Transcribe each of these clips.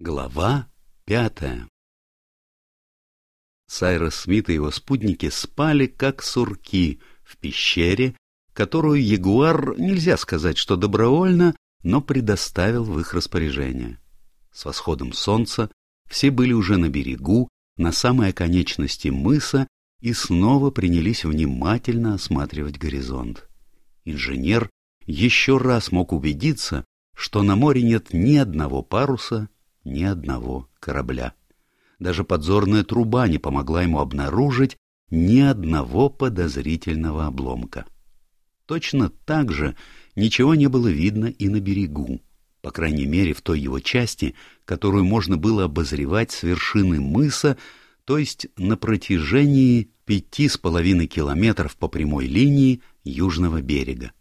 Глава пятая Сайрос Смит и его спутники спали, как сурки, в пещере, которую Ягуар, нельзя сказать, что добровольно, но предоставил в их распоряжение. С восходом солнца все были уже на берегу, на самой оконечности мыса, и снова принялись внимательно осматривать горизонт. Инженер еще раз мог убедиться, что на море нет ни одного паруса, ни одного корабля. Даже подзорная труба не помогла ему обнаружить ни одного подозрительного обломка. Точно так же ничего не было видно и на берегу, по крайней мере в той его части, которую можно было обозревать с вершины мыса, то есть на протяжении пяти с половиной километров по прямой линии южного берега.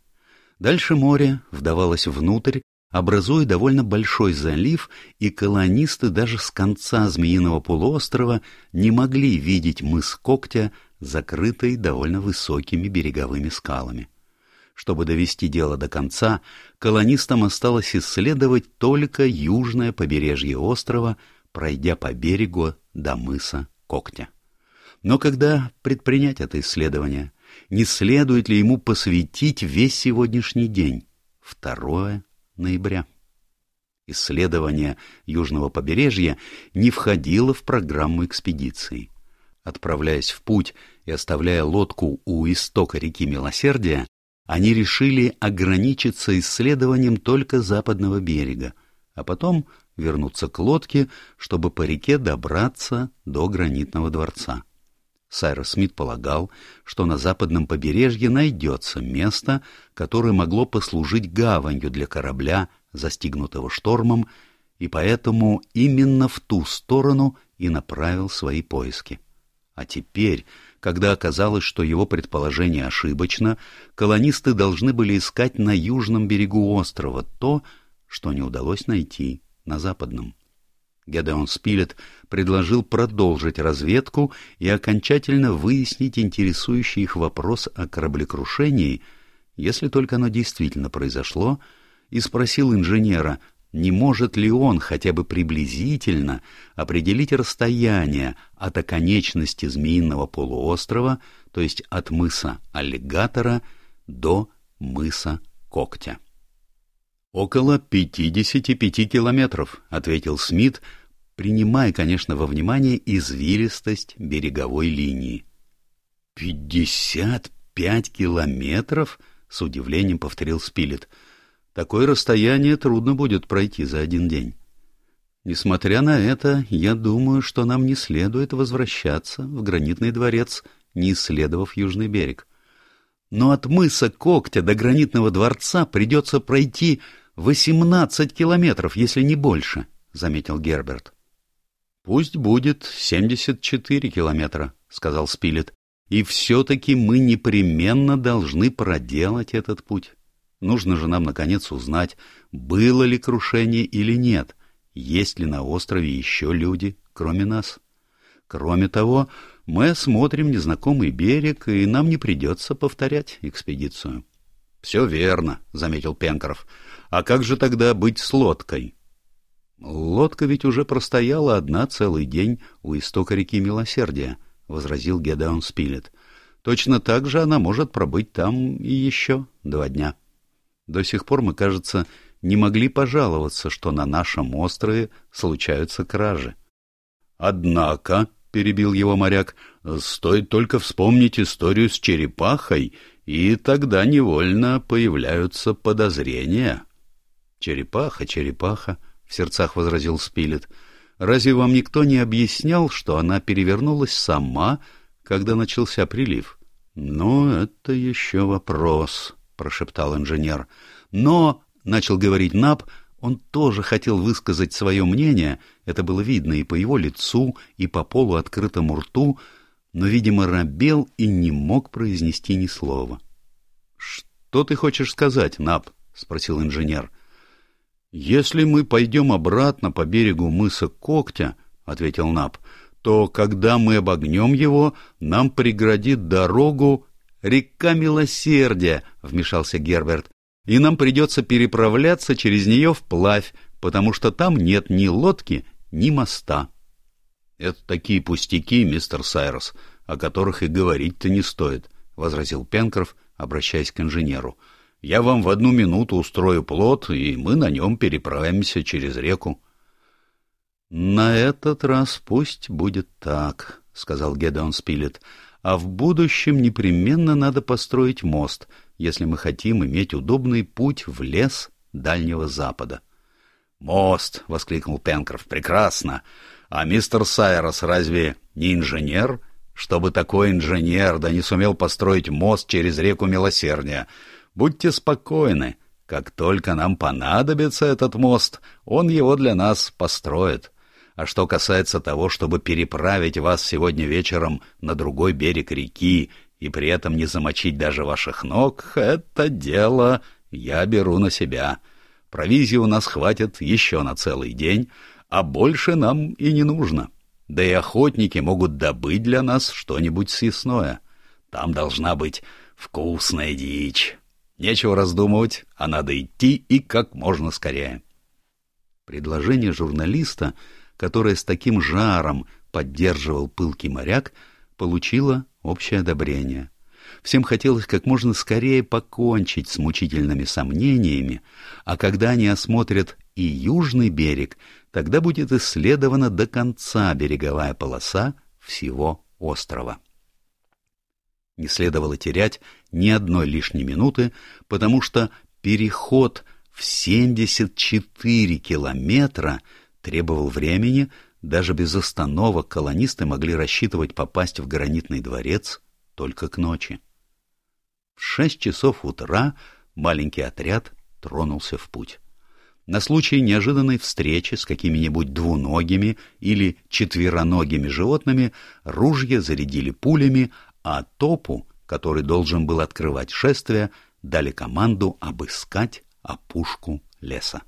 Дальше море вдавалось внутрь, образуя довольно большой залив, и колонисты даже с конца Змеиного полуострова не могли видеть мыс Когтя, закрытый довольно высокими береговыми скалами. Чтобы довести дело до конца, колонистам осталось исследовать только южное побережье острова, пройдя по берегу до мыса Когтя. Но когда предпринять это исследование? Не следует ли ему посвятить весь сегодняшний день? Второе ноября. Исследование южного побережья не входило в программу экспедиции. Отправляясь в путь и оставляя лодку у истока реки Милосердия, они решили ограничиться исследованием только западного берега, а потом вернуться к лодке, чтобы по реке добраться до гранитного дворца. Сайрос Смит полагал, что на западном побережье найдется место, которое могло послужить гаванью для корабля, застигнутого штормом, и поэтому именно в ту сторону и направил свои поиски. А теперь, когда оказалось, что его предположение ошибочно, колонисты должны были искать на южном берегу острова то, что не удалось найти на западном. Гедеон Спилет предложил продолжить разведку и окончательно выяснить интересующий их вопрос о кораблекрушении, если только оно действительно произошло, и спросил инженера, не может ли он хотя бы приблизительно определить расстояние от оконечности Змеиного полуострова, то есть от мыса Аллигатора до мыса Когтя. «Около пятидесяти пяти километров», — ответил Смит, принимая, конечно, во внимание извилистость береговой линии. «Пятьдесят пять километров?» — с удивлением повторил Спилет. «Такое расстояние трудно будет пройти за один день». Несмотря на это, я думаю, что нам не следует возвращаться в гранитный дворец, не исследовав южный берег. Но от мыса Когтя до гранитного дворца придется пройти Восемнадцать километров, если не больше, — заметил Герберт. — Пусть будет семьдесят четыре километра, — сказал Спилет. — И все-таки мы непременно должны проделать этот путь. Нужно же нам, наконец, узнать, было ли крушение или нет, есть ли на острове еще люди, кроме нас. Кроме того, мы осмотрим незнакомый берег, и нам не придется повторять экспедицию. — Все верно, — заметил Пенкроф. А как же тогда быть с лодкой? Лодка ведь уже простояла одна целый день у истока реки Милосердия, — возразил Гедеон Спилет. Точно так же она может пробыть там и еще два дня. До сих пор мы, кажется, не могли пожаловаться, что на нашем острове случаются кражи. — Однако, — перебил его моряк, — стоит только вспомнить историю с черепахой, и тогда невольно появляются подозрения. «Черепаха, черепаха», — в сердцах возразил Спилет. «Разве вам никто не объяснял, что она перевернулась сама, когда начался прилив?» «Ну, это еще вопрос», — прошептал инженер. «Но», — начал говорить Наб, — он тоже хотел высказать свое мнение, это было видно и по его лицу, и по полуоткрытому рту, но, видимо, робел и не мог произнести ни слова. «Что ты хочешь сказать, Наб?» — спросил инженер. — «Если мы пойдем обратно по берегу мыса Когтя, — ответил Наб, — то, когда мы обогнем его, нам преградит дорогу река Милосердия, — вмешался Герберт, — и нам придется переправляться через нее вплавь, потому что там нет ни лодки, ни моста. — Это такие пустяки, мистер Сайрос, о которых и говорить-то не стоит, — возразил Пенкроф, обращаясь к инженеру. — Я вам в одну минуту устрою плот, и мы на нем переправимся через реку. — На этот раз пусть будет так, — сказал Гедеон Спилет, — а в будущем непременно надо построить мост, если мы хотим иметь удобный путь в лес Дальнего Запада. «Мост!» — воскликнул Пенкроф. «Прекрасно! А мистер Сайрос разве не инженер? Чтобы такой инженер да не сумел построить мост через реку Милосердия. Будьте спокойны, как только нам понадобится этот мост, он его для нас построит. А что касается того, чтобы переправить вас сегодня вечером на другой берег реки и при этом не замочить даже ваших ног, это дело я беру на себя. Провизии у нас хватит еще на целый день, а больше нам и не нужно. Да и охотники могут добыть для нас что-нибудь съестное. Там должна быть вкусная дичь. Нечего раздумывать, а надо идти и как можно скорее. Предложение журналиста, которое с таким жаром поддерживал пылкий моряк, получило общее одобрение. Всем хотелось как можно скорее покончить с мучительными сомнениями, а когда они осмотрят и южный берег, тогда будет исследована до конца береговая полоса всего острова. Не следовало терять ни одной лишней минуты, потому что переход в 74 километра требовал времени, даже без остановок колонисты могли рассчитывать попасть в гранитный дворец только к ночи. В шесть часов утра маленький отряд тронулся в путь. На случай неожиданной встречи с какими-нибудь двуногими или четвероногими животными ружья зарядили пулями, а топу, который должен был открывать шествие, дали команду обыскать опушку леса.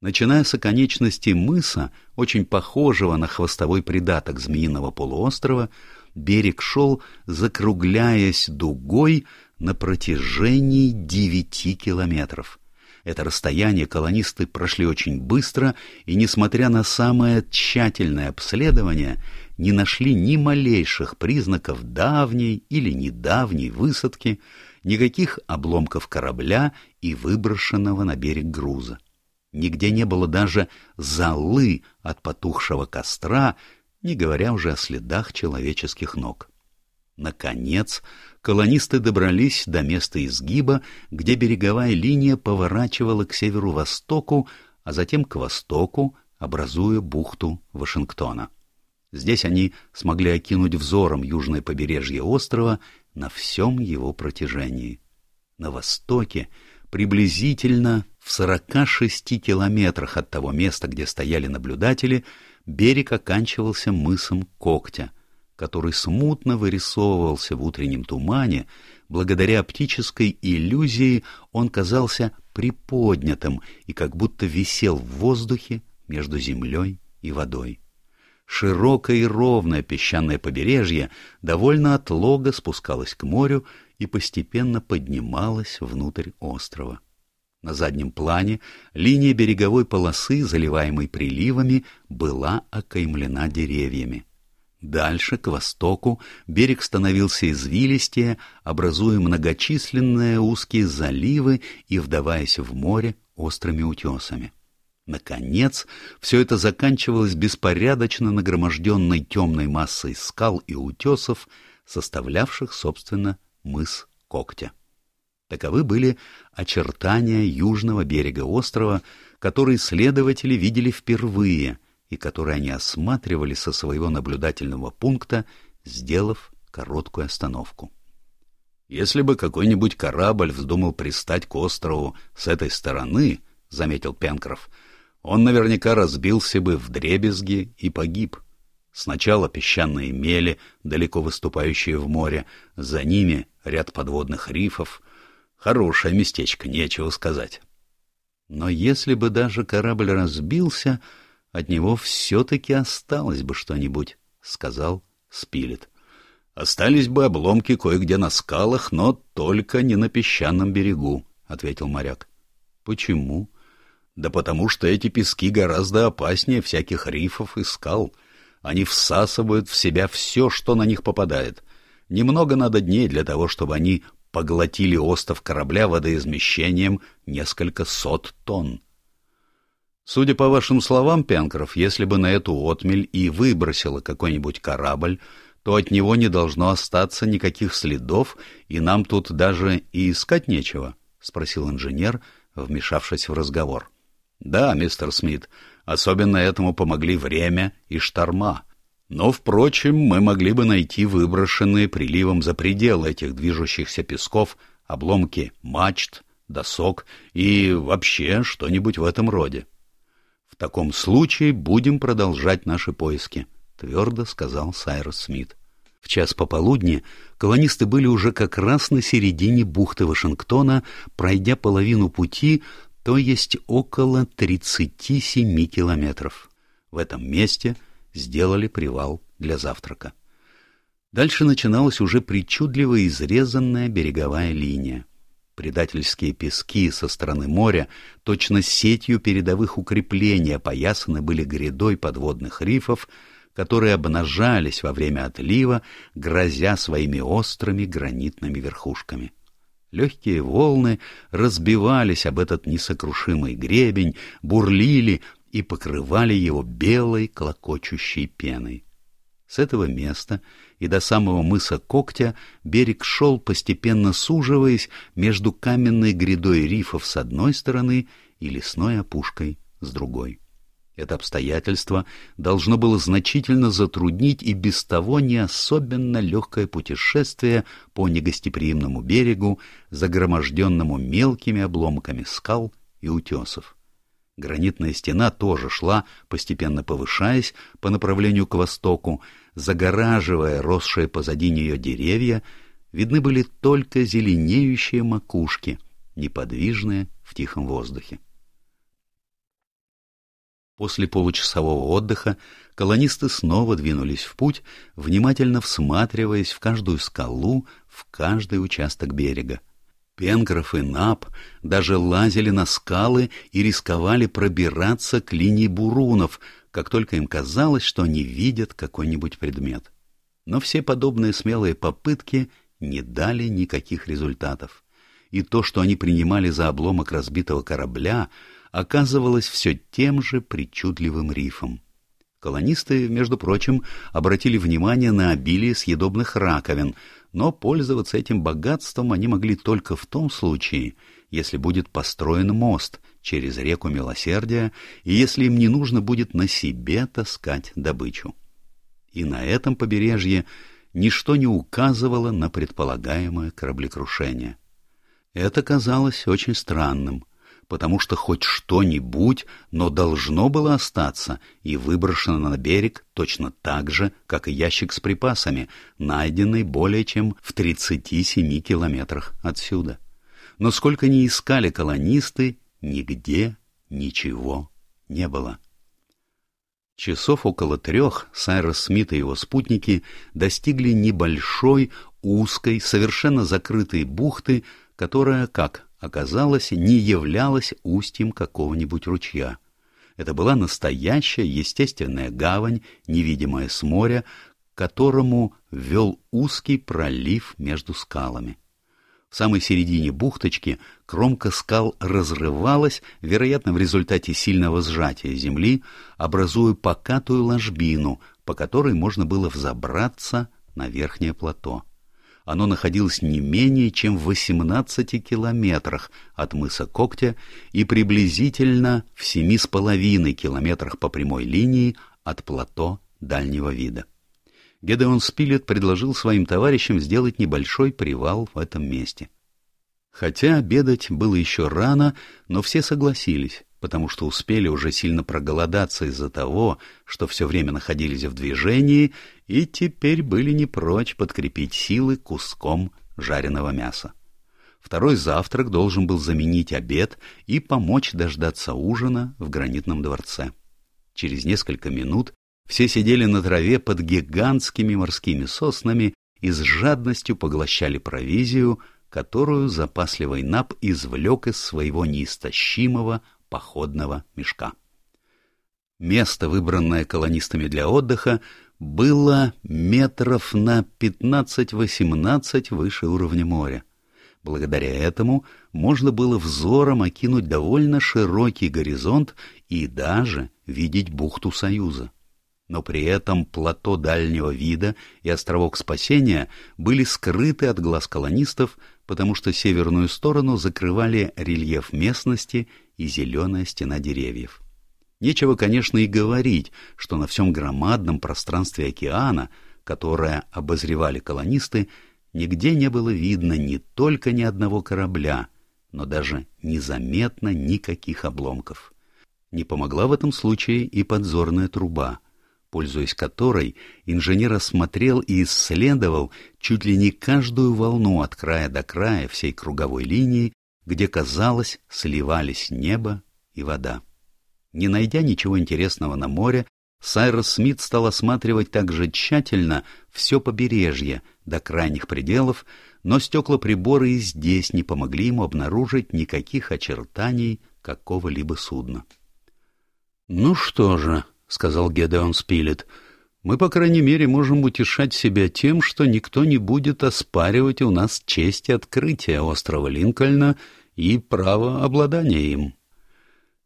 Начиная с оконечности мыса, очень похожего на хвостовой придаток Змеиного полуострова, берег шел, закругляясь дугой на протяжении девяти километров. Это расстояние колонисты прошли очень быстро и, несмотря на самое тщательное обследование, не нашли ни малейших признаков давней или недавней высадки, никаких обломков корабля и выброшенного на берег груза. Нигде не было даже золы от потухшего костра, не говоря уже о следах человеческих ног. Наконец, колонисты добрались до места изгиба, где береговая линия поворачивала к северу-востоку, а затем к востоку, образуя бухту Вашингтона. Здесь они смогли окинуть взором южное побережье острова на всем его протяжении. На востоке, приблизительно в 46 километрах от того места, где стояли наблюдатели, берег оканчивался мысом Когтя, который смутно вырисовывался в утреннем тумане, благодаря оптической иллюзии он казался приподнятым и как будто висел в воздухе между землей и водой. Широкое и ровное песчаное побережье довольно отлого спускалось к морю и постепенно поднималось внутрь острова. На заднем плане линия береговой полосы, заливаемой приливами, была окаймлена деревьями. Дальше, к востоку, берег становился извилистее, образуя многочисленные узкие заливы и вдаваясь в море острыми утесами. Наконец, все это заканчивалось беспорядочно нагроможденной темной массой скал и утесов, составлявших, собственно, мыс Когтя. Таковы были очертания южного берега острова, который следователи видели впервые и который они осматривали со своего наблюдательного пункта, сделав короткую остановку. «Если бы какой-нибудь корабль вздумал пристать к острову с этой стороны, — заметил Пенкроф, — он наверняка разбился бы в дребезги и погиб. Сначала песчаные мели, далеко выступающие в море, за ними ряд подводных рифов — Хорошее местечко, нечего сказать. Но если бы даже корабль разбился, от него все-таки осталось бы что-нибудь, — сказал Спилет. Остались бы обломки кое-где на скалах, но только не на песчаном берегу, — ответил моряк. — Почему? Да потому что эти пески гораздо опаснее всяких рифов и скал. Они всасывают в себя все, что на них попадает. Немного надо дней для того, чтобы они поглотили остов корабля водоизмещением несколько сот тонн. Судя по вашим словам, Пенкроф, если бы на эту отмель и выбросило какой-нибудь корабль, то от него не должно остаться никаких следов, и нам тут даже и искать нечего, — спросил инженер, вмешавшись в разговор. — Да, мистер Смит, особенно этому помогли время и шторма. Но, впрочем, мы могли бы найти выброшенные приливом за пределы этих движущихся песков обломки мачт, досок и вообще что-нибудь в этом роде. — В таком случае будем продолжать наши поиски, — твердо сказал Сайрос Смит. В час пополудни колонисты были уже как раз на середине бухты Вашингтона, пройдя половину пути, то есть около 37 километров. В этом месте сделали привал для завтрака. Дальше начиналась уже причудливо изрезанная береговая линия. Предательские пески со стороны моря точно сетью передовых укреплений опоясаны были грядой подводных рифов, которые обнажались во время отлива, грозя своими острыми гранитными верхушками. Легкие волны разбивались об этот несокрушимый гребень, бурлили и покрывали его белой клокочущей пеной. С этого места и до самого мыса Когтя берег шел, постепенно суживаясь между каменной грядой рифов с одной стороны и лесной опушкой с другой. Это обстоятельство должно было значительно затруднить и без того не особенно легкое путешествие по негостеприимному берегу, загроможденному мелкими обломками скал и утесов. Гранитная стена тоже шла, постепенно повышаясь по направлению к востоку, загораживая росшие позади нее деревья, видны были только зеленеющие макушки, неподвижные в тихом воздухе. После получасового отдыха колонисты снова двинулись в путь, внимательно всматриваясь в каждую скалу, в каждый участок берега. Пенкроф и Нап даже лазили на скалы и рисковали пробираться к линии бурунов, как только им казалось, что они видят какой-нибудь предмет. Но все подобные смелые попытки не дали никаких результатов. И то, что они принимали за обломок разбитого корабля, оказывалось все тем же причудливым рифом. Колонисты, между прочим, обратили внимание на обилие съедобных раковин, но пользоваться этим богатством они могли только в том случае, если будет построен мост через реку Милосердия и если им не нужно будет на себе таскать добычу. И на этом побережье ничто не указывало на предполагаемое кораблекрушение. Это казалось очень странным — потому что хоть что-нибудь, но должно было остаться и выброшено на берег точно так же, как и ящик с припасами, найденный более чем в 37 километрах отсюда. Но сколько ни искали колонисты, нигде ничего не было. Часов около трех Сайрос Смит и его спутники достигли небольшой, узкой, совершенно закрытой бухты, которая, как оказалось, не являлась устьем какого-нибудь ручья. Это была настоящая естественная гавань, невидимая с моря, которому вел узкий пролив между скалами. В самой середине бухточки кромка скал разрывалась, вероятно, в результате сильного сжатия земли, образуя покатую ложбину, по которой можно было взобраться на верхнее плато. Оно находилось не менее чем в 18 километрах от мыса Когтя и приблизительно в семи с половиной километрах по прямой линии от плато дальнего вида. Гедеон Спилет предложил своим товарищам сделать небольшой привал в этом месте. Хотя обедать было еще рано, но все согласились, потому что успели уже сильно проголодаться из-за того, что все время находились в движении и теперь были не прочь подкрепить силы куском жареного мяса. Второй завтрак должен был заменить обед и помочь дождаться ужина в гранитном дворце. Через несколько минут все сидели на траве под гигантскими морскими соснами и с жадностью поглощали провизию, которую запасливый Нап извлек из своего неистощимого походного мешка. Место, выбранное колонистами для отдыха, было метров на 15-18 выше уровня моря. Благодаря этому можно было взором окинуть довольно широкий горизонт и даже видеть бухту Союза. Но при этом плато дальнего вида и островок спасения были скрыты от глаз колонистов, потому что северную сторону закрывали рельеф местности и зеленая стена деревьев. Нечего, конечно, и говорить, что на всем громадном пространстве океана, которое обозревали колонисты, нигде не было видно не только ни одного корабля, но даже незаметно никаких обломков. Не помогла в этом случае и подзорная труба, пользуясь которой инженер осмотрел и исследовал чуть ли не каждую волну от края до края всей круговой линии, где, казалось, сливались небо и вода. Не найдя ничего интересного на море, Сайрос Смит стал осматривать также тщательно все побережье до крайних пределов, но стеклоприборы и здесь не помогли ему обнаружить никаких очертаний какого-либо судна. — Ну что же, — сказал Гедеон Спилет, — мы, по крайней мере, можем утешать себя тем, что никто не будет оспаривать у нас честь открытия острова Линкольна и право обладания им.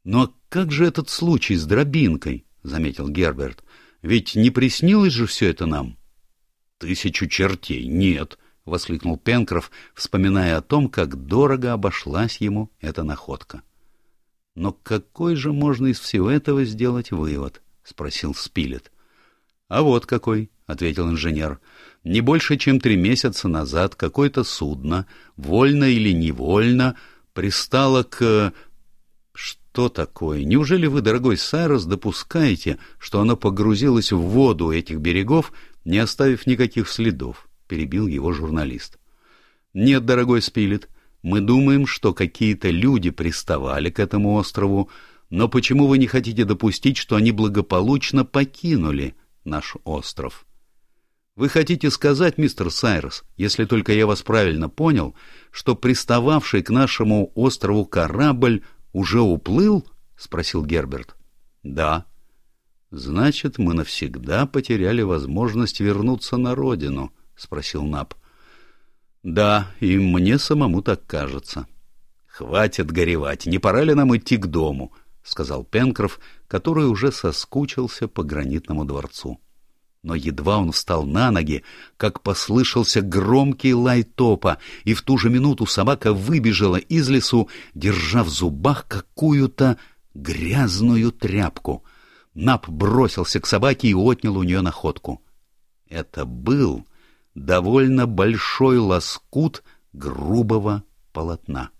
Но как же этот случай с дробинкой? — заметил Герберт. — Ведь не приснилось же все это нам? — Тысячу чертей, нет, — воскликнул Пенкроф, вспоминая о том, как дорого обошлась ему эта находка. — Но какой же можно из всего этого сделать вывод? —— спросил Спилет. — А вот какой, — ответил инженер. — Не больше, чем три месяца назад какое-то судно, вольно или невольно, пристало к... Что такое? Неужели вы, дорогой Сайрос, допускаете, что оно погрузилось в воду этих берегов, не оставив никаких следов? — перебил его журналист. — Нет, дорогой Спилет, мы думаем, что какие-то люди приставали к этому острову, но почему вы не хотите допустить, что они благополучно покинули наш остров? Вы хотите сказать, мистер Сайрос, если только я вас правильно понял, что пристававший к нашему острову корабль уже уплыл? — спросил Герберт. — Да. — Значит, мы навсегда потеряли возможность вернуться на родину? — спросил Наб. — Да, и мне самому так кажется. — Хватит горевать, не пора ли нам идти к дому? — сказал Пенкроф, который уже соскучился по гранитному дворцу. Но едва он встал на ноги, как послышался громкий лай топа, и в ту же минуту собака выбежала из лесу, держа в зубах какую-то грязную тряпку. Нап бросился к собаке и отнял у нее находку. Это был довольно большой лоскут грубого полотна.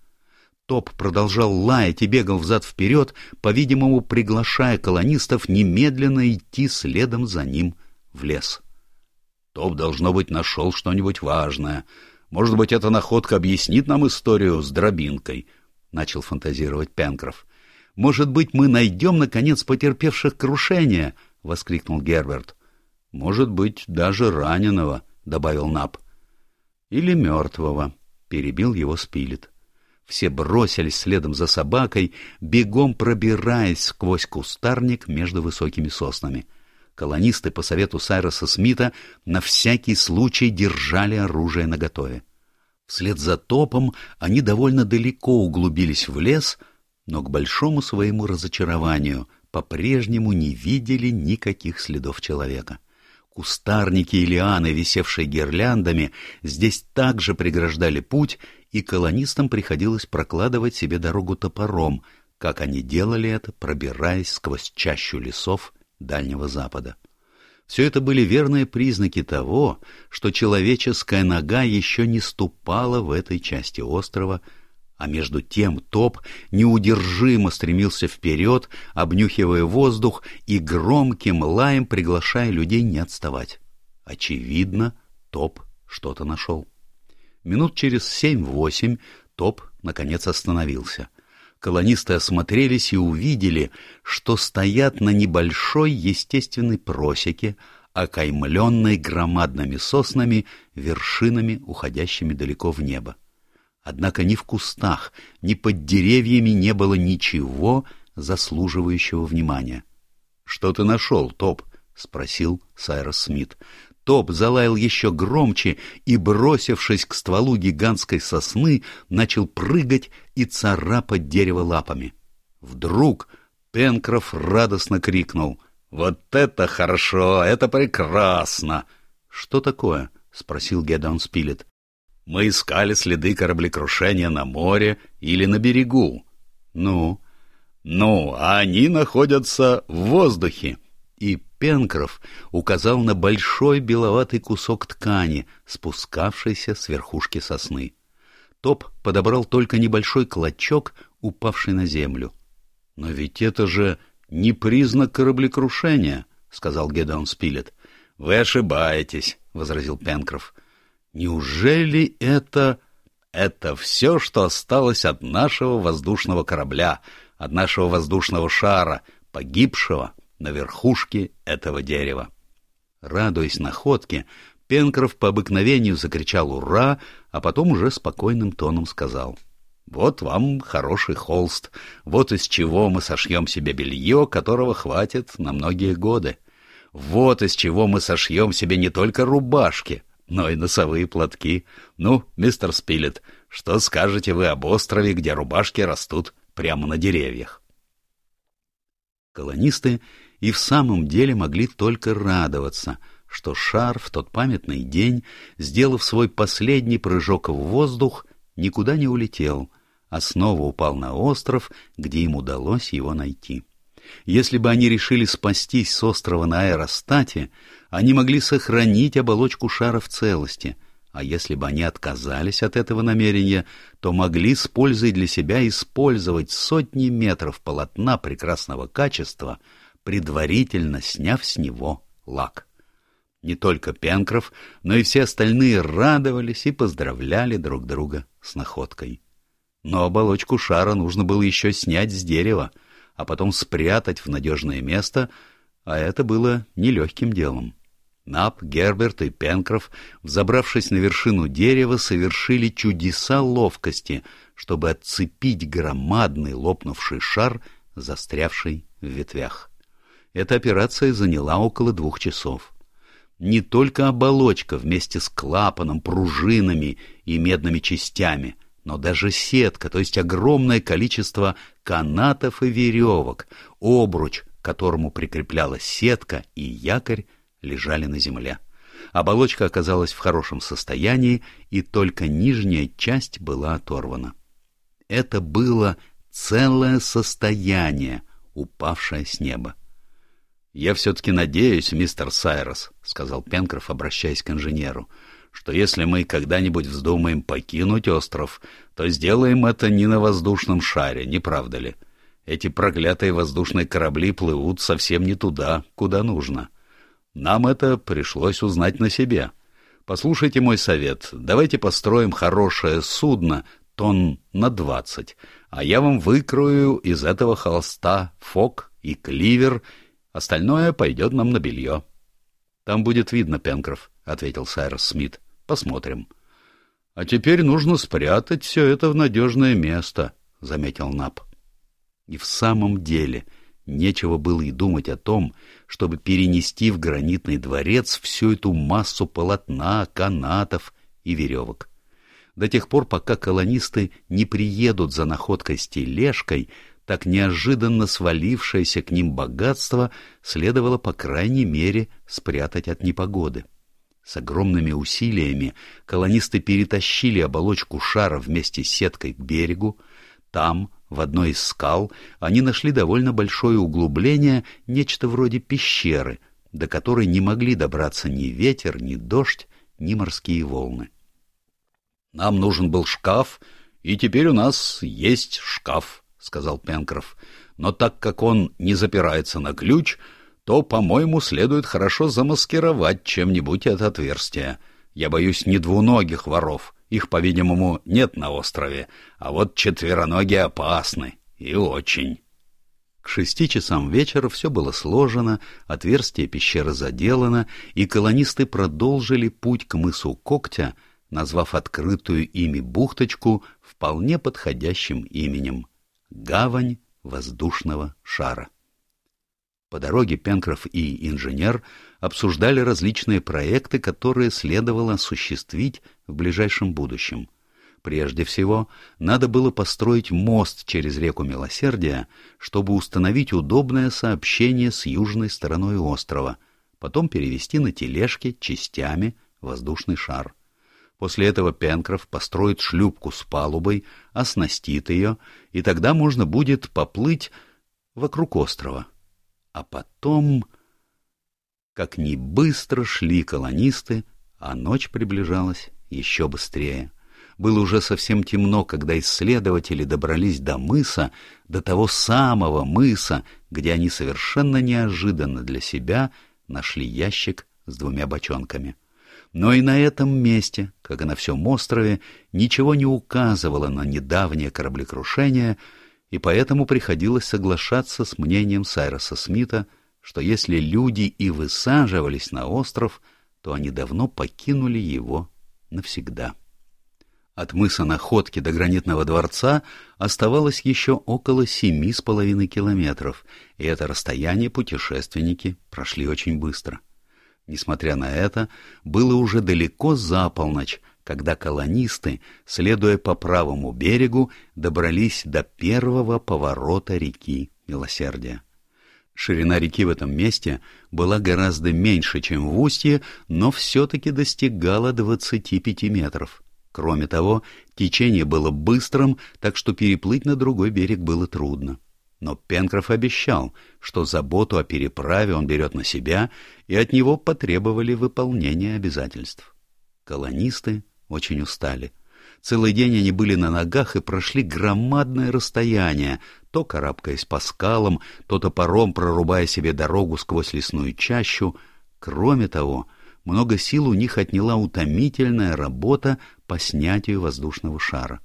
Топ продолжал лаять и бегал взад-вперед, по-видимому, приглашая колонистов немедленно идти следом за ним в лес. Топ, должно быть, нашел что-нибудь важное. Может быть, эта находка объяснит нам историю с дробинкой, — начал фантазировать Пенкроф. — Может быть, мы найдем, наконец, потерпевших крушение, — воскликнул Герберт. — Может быть, даже раненого, — добавил Наб. — Или мертвого, — перебил его Спилет. Все бросились следом за собакой, бегом пробираясь сквозь кустарник между высокими соснами. Колонисты по совету Сайроса Смита на всякий случай держали оружие наготове. Вслед за топом они довольно далеко углубились в лес, но к большому своему разочарованию по-прежнему не видели никаких следов человека. Кустарники и лианы, висевшие гирляндами, здесь также преграждали путь, и колонистам приходилось прокладывать себе дорогу топором, как они делали это, пробираясь сквозь чащу лесов Дальнего Запада. Все это были верные признаки того, что человеческая нога еще не ступала в этой части острова, а между тем топ неудержимо стремился вперед, обнюхивая воздух и громким лаем приглашая людей не отставать. Очевидно, топ что-то нашел. Минут через семь-восемь топ, наконец, остановился. Колонисты осмотрелись и увидели, что стоят на небольшой естественной просеке, окаймленной громадными соснами, вершинами, уходящими далеко в небо. Однако ни в кустах, ни под деревьями не было ничего, заслуживающего внимания. — Что ты нашел, Топ? — спросил Сайрос Смит. Топ залаял еще громче и, бросившись к стволу гигантской сосны, начал прыгать и царапать дерево лапами. Вдруг Пенкроф радостно крикнул. «Вот это хорошо! Это прекрасно!» «Что такое?» — спросил Гедеон Спилет. «Мы искали следы кораблекрушения на море или на берегу». «Ну?» «Ну, они находятся в воздухе». И Пенкроф указал на большой беловатый кусок ткани, спускавшийся с верхушки сосны. Топ подобрал только небольшой клочок, упавший на землю. — Но ведь это же не признак кораблекрушения, — сказал Гедеон Спилет. — Вы ошибаетесь, — возразил Пенкроф. — Неужели это... Это все, что осталось от нашего воздушного корабля, от нашего воздушного шара, погибшего на верхушке этого дерева. Радуясь находке, Пенкроф по обыкновению закричал «Ура!», а потом уже спокойным тоном сказал «Вот вам хороший холст, вот из чего мы сошьем себе белье, которого хватит на многие годы. Вот из чего мы сошьем себе не только рубашки, но и носовые платки. Ну, мистер Спилет, что скажете вы об острове, где рубашки растут прямо на деревьях?» Колонисты и в самом деле могли только радоваться, что шар в тот памятный день, сделав свой последний прыжок в воздух, никуда не улетел, а снова упал на остров, где им удалось его найти. Если бы они решили спастись с острова на аэростате, они могли сохранить оболочку шара в целости, а если бы они отказались от этого намерения, то могли с пользой для себя использовать сотни метров полотна прекрасного качества — предварительно сняв с него лак. Не только Пенкроф, но и все остальные радовались и поздравляли друг друга с находкой. Но оболочку шара нужно было еще снять с дерева, а потом спрятать в надежное место, а это было нелегким делом. Нап, Герберт и Пенкроф, взобравшись на вершину дерева, совершили чудеса ловкости, чтобы отцепить громадный лопнувший шар, застрявший в ветвях. Эта операция заняла около двух часов. Не только оболочка вместе с клапаном, пружинами и медными частями, но даже сетка, то есть огромное количество канатов и веревок, обруч, к которому прикреплялась сетка и якорь, лежали на земле. Оболочка оказалась в хорошем состоянии, и только нижняя часть была оторвана. Это было целое состояние, упавшее с неба. «Я все-таки надеюсь, мистер Сайрос», — сказал Пенкроф, обращаясь к инженеру, «что если мы когда-нибудь вздумаем покинуть остров, то сделаем это не на воздушном шаре, не правда ли? Эти проклятые воздушные корабли плывут совсем не туда, куда нужно. Нам это пришлось узнать на себе. Послушайте мой совет, давайте построим хорошее судно, тонн на двадцать, а я вам выкрою из этого холста фок и кливер — Остальное пойдет нам на белье. — Там будет видно, Пенкроф, — ответил Сайрос Смит. — Посмотрим. — А теперь нужно спрятать все это в надежное место, — заметил Нап. И в самом деле нечего было и думать о том, чтобы перенести в гранитный дворец всю эту массу полотна, канатов и веревок. До тех пор, пока колонисты не приедут за находкой с тележкой, так неожиданно свалившееся к ним богатство следовало, по крайней мере, спрятать от непогоды. С огромными усилиями колонисты перетащили оболочку шара вместе с сеткой к берегу. Там, в одной из скал, они нашли довольно большое углубление, нечто вроде пещеры, до которой не могли добраться ни ветер, ни дождь, ни морские волны. «Нам нужен был шкаф, и теперь у нас есть шкаф», — сказал Пенкроф. «Но так как он не запирается на ключ, то, по-моему, следует хорошо замаскировать чем-нибудь это отверстие. Я боюсь не двуногих воров, их, по-видимому, нет на острове, а вот четвероногие опасны, и очень». К шести часам вечера все было сложено, отверстие пещеры заделано, и колонисты продолжили путь к мысу Когтя, назвав открытую ими бухточку вполне подходящим именем гавань воздушного шара. По дороге Пенкроф и инженер обсуждали различные проекты, которые следовало осуществить в ближайшем будущем. Прежде всего, надо было построить мост через реку Милосердия, чтобы установить удобное сообщение с южной стороной острова, потом перевести на тележке частями воздушный шар. После этого Пенкроф построит шлюпку с палубой, оснастит ее, и тогда можно будет поплыть вокруг острова. А потом... Как ни быстро шли колонисты, а ночь приближалась еще быстрее. Было уже совсем темно, когда исследователи добрались до мыса, до того самого мыса, где они совершенно неожиданно для себя нашли ящик с двумя бочонками. Но и на этом месте, как и на всем острове, ничего не указывало на недавнее кораблекрушение — и поэтому приходилось соглашаться с мнением Сайроса Смита, что если люди и высаживались на остров, то они давно покинули его навсегда. От мыса Находки до гранитного дворца оставалось еще около семи с половиной километров, и это расстояние путешественники прошли очень быстро. Несмотря на это, было уже далеко за полночь, когда колонисты, следуя по правому берегу, добрались до первого поворота реки Милосердия. Ширина реки в этом месте была гораздо меньше, чем в устье, но все-таки достигала 25 метров. Кроме того, течение было быстрым, так что переплыть на другой берег было трудно. Но Пенкроф обещал, что заботу о переправе он берет на себя, и от него потребовали выполнения обязательств. Колонисты очень устали. Целый день они были на ногах и прошли громадное расстояние, то карабкаясь по скалам, то топором прорубая себе дорогу сквозь лесную чащу. Кроме того, много сил у них отняла утомительная работа по снятию воздушного шара.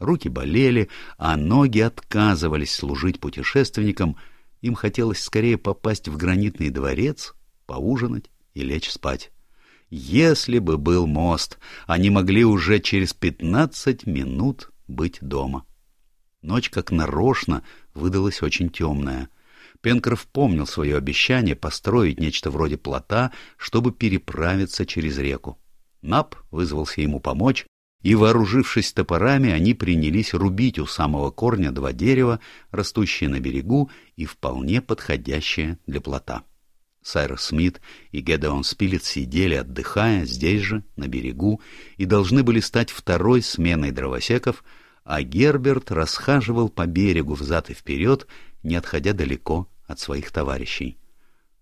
Руки болели, а ноги отказывались служить путешественникам. Им хотелось скорее попасть в гранитный дворец, поужинать и лечь спать. Если бы был мост, они могли уже через пятнадцать минут быть дома. Ночь, как нарочно, выдалась очень темная. Пенкроф помнил свое обещание построить нечто вроде плота, чтобы переправиться через реку. Нап вызвался ему помочь, и, вооружившись топорами, они принялись рубить у самого корня два дерева, растущие на берегу и вполне подходящие для плота. Сайрос Смит и Гедеон Спилет сидели, отдыхая, здесь же, на берегу, и должны были стать второй сменой дровосеков, а Герберт расхаживал по берегу взад и вперед, не отходя далеко от своих товарищей.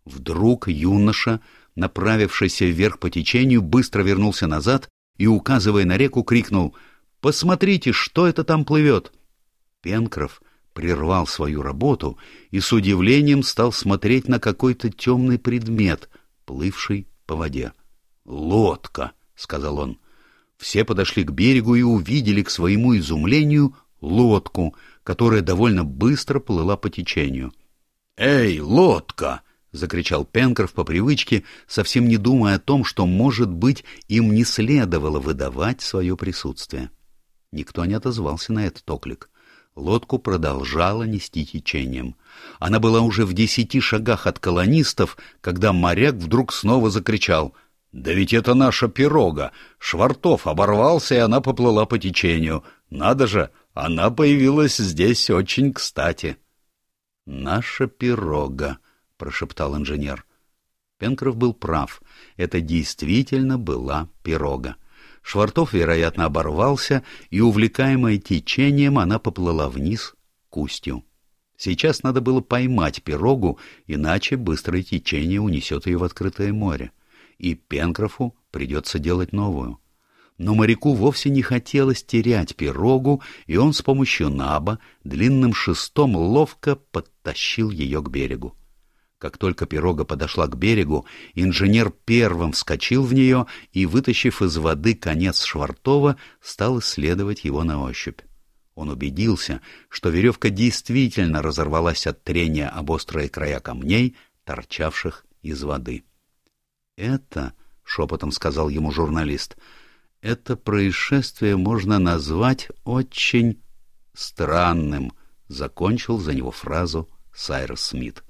Вдруг юноша, направившийся вверх по течению, быстро вернулся назад и, указывая на реку, крикнул «Посмотрите, что это там плывет!» Пенкроф — прервал свою работу и с удивлением стал смотреть на какой-то темный предмет, плывший по воде. «Лодка!» — сказал он. Все подошли к берегу и увидели к своему изумлению лодку, которая довольно быстро плыла по течению. «Эй, лодка!» — закричал Пенкроф по привычке, совсем не думая о том, что, может быть, им не следовало выдавать свое присутствие. Никто не отозвался на этот оклик. Лодку продолжала нести течением. Она была уже в десяти шагах от колонистов, когда моряк вдруг снова закричал «Да ведь это наша пирога! Швартов оборвался, и она поплыла по течению. Надо же, она появилась здесь очень кстати». «Наша пирога», — прошептал инженер. Пенкроф был прав. Это действительно была пирога. Швартов, вероятно, оборвался, и, увлекаемая течением, она поплыла вниз к устью. Сейчас надо было поймать пирогу, иначе быстрое течение унесет ее в открытое море. И Пенкрофу придется делать новую. Но моряку вовсе не хотелось терять пирогу, и он с помощью наба длинным шестом ловко подтащил ее к берегу. Как только пирога подошла к берегу, инженер первым вскочил в нее и, вытащив из воды конец Швартова, стал исследовать его на ощупь. Он убедился, что веревка действительно разорвалась от трения об острые края камней, торчавших из воды. «Это, — шепотом сказал ему журналист, — это происшествие можно назвать очень странным, —— закончил за него фразу Сайрос Смит.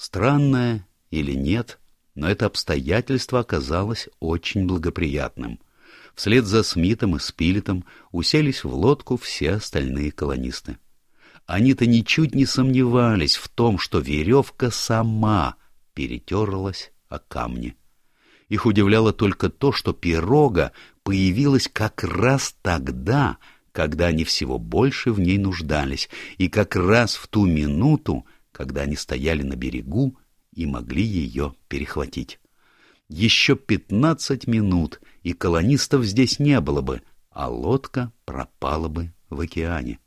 Странное или нет, но это обстоятельство оказалось очень благоприятным. Вслед за Смитом и Спилетом уселись в лодку все остальные колонисты. Они-то ничуть не сомневались в том, что веревка сама перетерлась о камни. Их удивляло только то, что пирога появилась как раз тогда, когда они всего больше в ней нуждались, и как раз в ту минуту, когда они стояли на берегу и могли ее перехватить. Еще пятнадцать минут, и колонистов здесь не было бы, а лодка пропала бы в океане.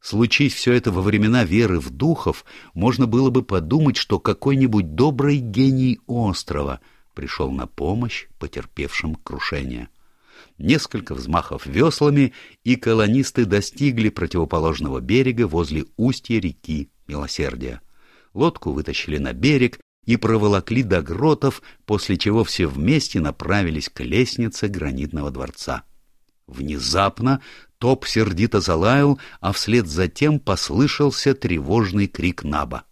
Случись все это во времена веры в духов, можно было бы подумать, что какой-нибудь добрый гений острова пришел на помощь потерпевшим крушение. Несколько взмахов веслами, и колонисты достигли противоположного берега возле устья реки Милосердия. Лодку вытащили на берег и проволокли до гротов, после чего все вместе направились к лестнице гранитного дворца. Внезапно топ сердито залаял, а вслед за тем послышался тревожный крик Наба.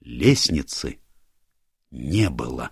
Лестницы не было.